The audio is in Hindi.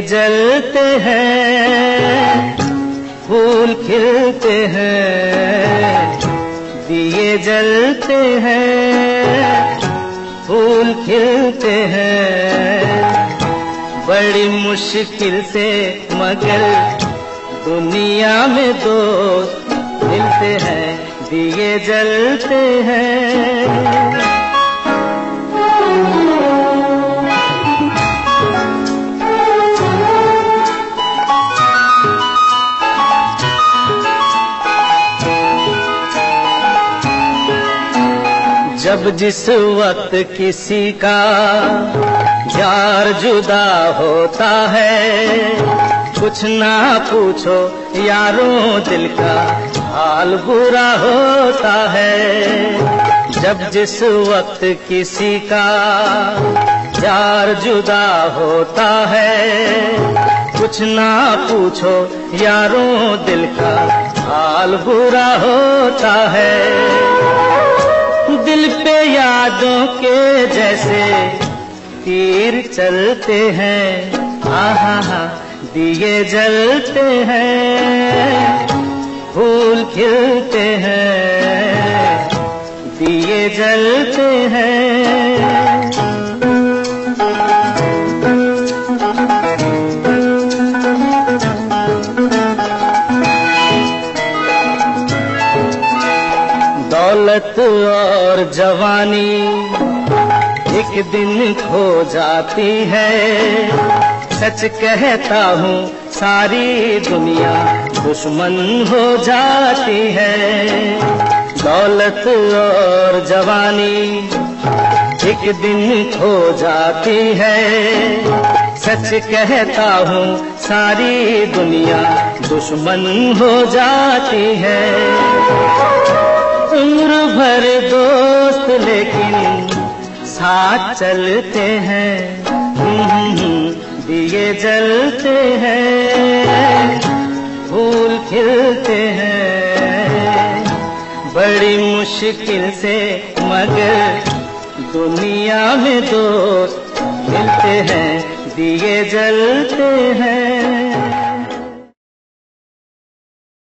जलते हैं, फूल खिलते हैं, दिए जलते हैं, फूल खिलते हैं। बड़ी मुश्किल से मगर दुनिया में दोस्त मिलते हैं, दिए जलते हैं। जब जिस वक्त किसी का यार जुदा होता है, कुछ ना पूछो यारों दिल का हाल बुरा होता है। जब जिस वक्त किसी का यार जुदा होता है, कुछ ना पूछो यारों दिल का हाल बुरा होता है। दिल पे यादों के जैसे तीर चलते हैं। आहा, हा, दिए जलते हैं, फूल खिलते हैं, दिए जलते हैं। दौलत और जवानी एक दिन खो जाती है। सच कहता हूँ, सारी दुनिया दुश्मन हो जाती है। दौलत और जवानी एक दिन खो जाती है। सच कहता हूँ, सारी दुनिया दुश्मन हो जाती है। उम्र भर दोस्त लेकिन साथ चलते हैं। दिए जलते हैं। फूल खिलते हैं। बड़ी मुश्किल से मगर दुनिया में दोस्त मिलते हैं, दिए जलते हैं।